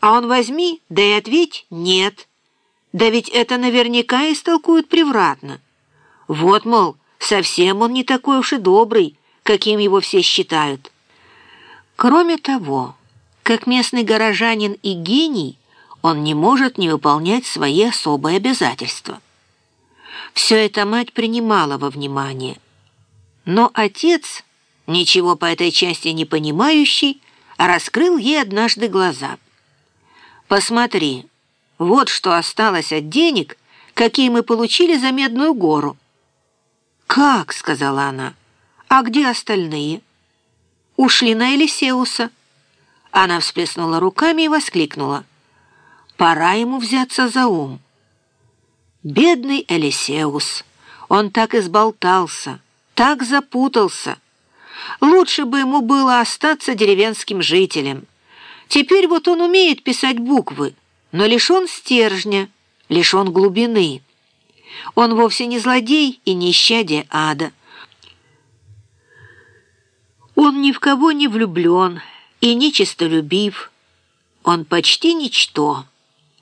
А он возьми, да и ответь «нет». Да ведь это наверняка истолкуют превратно. Вот, мол, совсем он не такой уж и добрый, каким его все считают. Кроме того, как местный горожанин и гений, он не может не выполнять свои особые обязательства. Все это мать принимала во внимание. Но отец, ничего по этой части не понимающий, раскрыл ей однажды глаза. «Посмотри, вот что осталось от денег, какие мы получили за Медную гору». «Как?» — сказала она. «А где остальные?» «Ушли на Элисеуса». Она всплеснула руками и воскликнула. «Пора ему взяться за ум». Бедный Элисеус, он так изболтался, так запутался. Лучше бы ему было остаться деревенским жителем. Теперь вот он умеет писать буквы, но лишен стержня, лишен глубины. Он вовсе не злодей и не исчадие ада. Он ни в кого не влюблен и не честолюбив. Он почти ничто.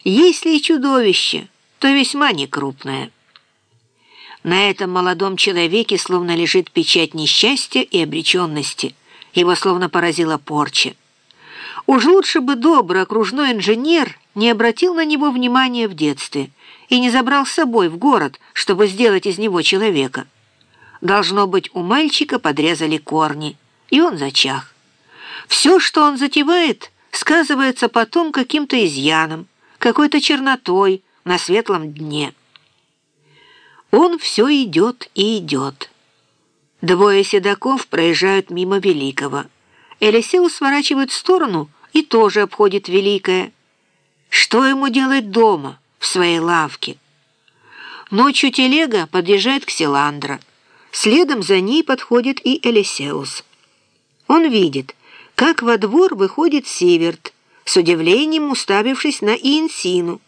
Если и чудовище — то весьма некрупная. На этом молодом человеке словно лежит печать несчастья и обреченности. Его словно поразила порча. Уж лучше бы добрый окружной инженер не обратил на него внимания в детстве и не забрал с собой в город, чтобы сделать из него человека. Должно быть, у мальчика подрезали корни, и он зачах. Все, что он затевает, сказывается потом каким-то изъяном, какой-то чернотой, на светлом дне. Он все идет и идет. Двое седаков проезжают мимо Великого. Элисеу сворачивает в сторону и тоже обходит Великое. Что ему делать дома, в своей лавке? Ночью телега подъезжает к Селандро. Следом за ней подходит и Элисеус. Он видит, как во двор выходит Северт, с удивлением уставившись на Иенсину,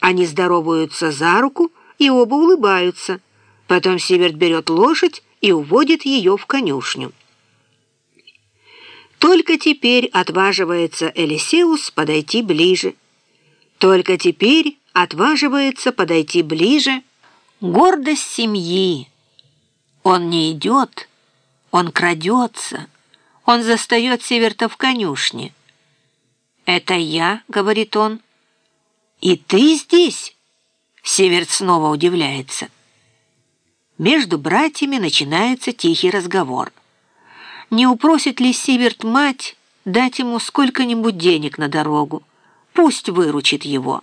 они здороваются за руку и оба улыбаются. Потом Сиверт берет лошадь и уводит ее в конюшню. Только теперь отваживается Элисеус подойти ближе. Только теперь отваживается подойти ближе гордость семьи. Он не идет, он крадется, он застает Северта в конюшне. «Это я», — говорит он, — «И ты здесь?» Северт снова удивляется. Между братьями начинается тихий разговор. Не упросит ли Северт мать дать ему сколько-нибудь денег на дорогу? Пусть выручит его.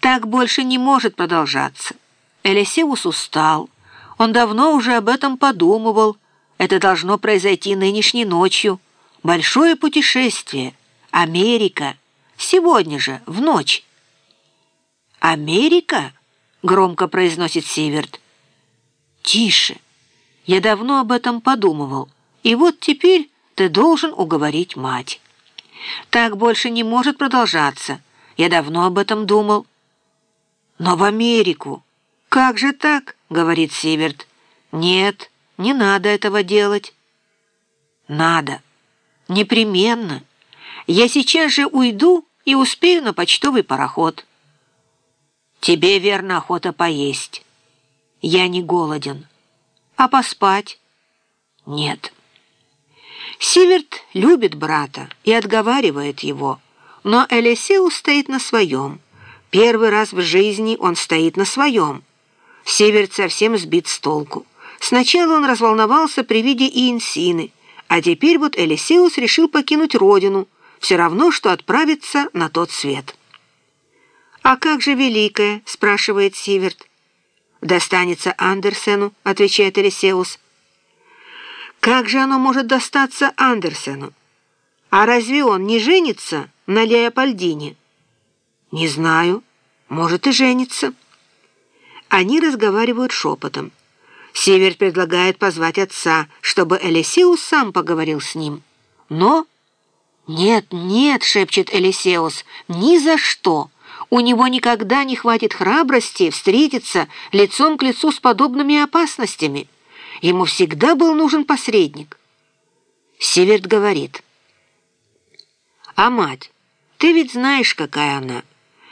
Так больше не может продолжаться. Элисеус устал. Он давно уже об этом подумывал. Это должно произойти нынешней ночью. Большое путешествие. Америка. Сегодня же, в ночь. «Америка?» — громко произносит Северт. «Тише. Я давно об этом подумывал, и вот теперь ты должен уговорить мать. Так больше не может продолжаться. Я давно об этом думал». «Но в Америку!» «Как же так?» — говорит Северт. «Нет, не надо этого делать». «Надо. Непременно. Я сейчас же уйду и успею на почтовый пароход». Тебе, верно, охота поесть. Я не голоден. А поспать? Нет. Сиверт любит брата и отговаривает его, но Элисеу стоит на своем. Первый раз в жизни он стоит на своем. Северт совсем сбит с толку. Сначала он разволновался при виде Иенсины, а теперь вот Элисеус решил покинуть родину, все равно, что отправиться на тот свет. «А как же Великое?» — спрашивает Сиверт. «Достанется Андерсену», — отвечает Элисеус. «Как же оно может достаться Андерсену? А разве он не женится на Леопольдине?» «Не знаю. Может, и женится». Они разговаривают шепотом. Северт предлагает позвать отца, чтобы Элисеус сам поговорил с ним. Но... «Нет, нет», — шепчет Элисеус, — «ни за что». У него никогда не хватит храбрости встретиться лицом к лицу с подобными опасностями. Ему всегда был нужен посредник. Северт говорит. «А мать, Ты ведь знаешь, какая она.